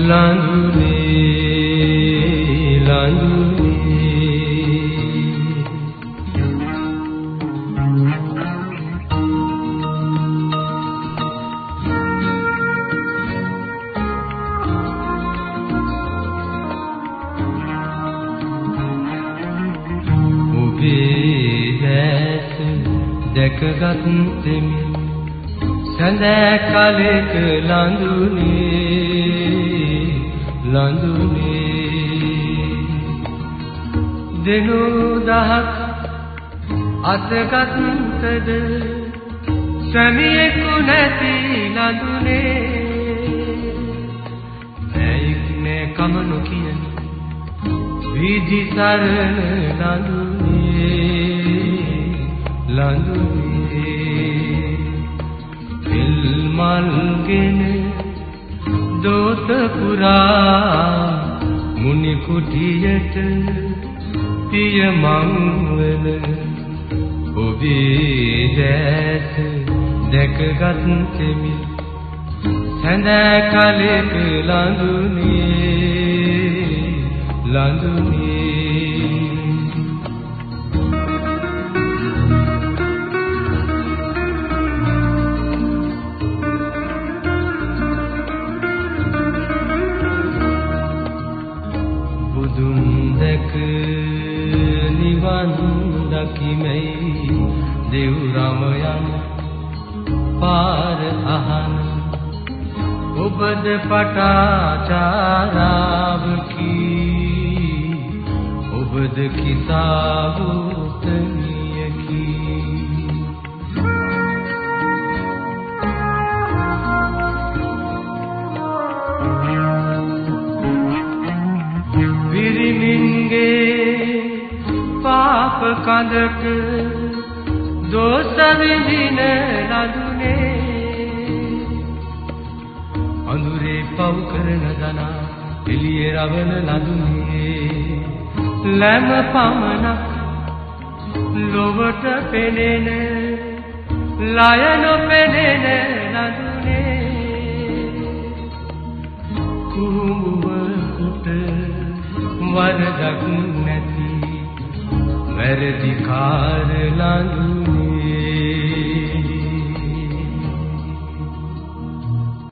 ලඳුනේ ලඳුනේ. ඔබේ දැස දැකගත් දෙමි සඳ කලක ලඳුනේ. ලඳුනේ දෙනු දහක් අතගත්ද? සමියෙකු නැති ලඳුනේ ඇයික් නෑ කම නොකියන විදි සරණ ලඳුනේ. ලඳුනේ පිල්මල්ගෙන දෝත පුරා මුනි කුටියට පිය මංවල ඔබේ දැස දැකගත් තෙමි සඳ කලෙක ලඳුනේ ලඳුනේ නිවන් දකිමයි දෙව් රමයන් පාර අහන ඔබද පටාචාරාවකි. ඔබද කිතාවුතනියකි කඳක දෝෂ විඳින ලදුනේ අඳුරේ පව් කරන දනා එළියේ රවන ලදුනේ ලැම පමණක් ලොවට පෙනෙන ලයන පෙනෙන ලදුනේ කුඹුවකට වරදක් නැති වැරදි කාර ලඳුනේ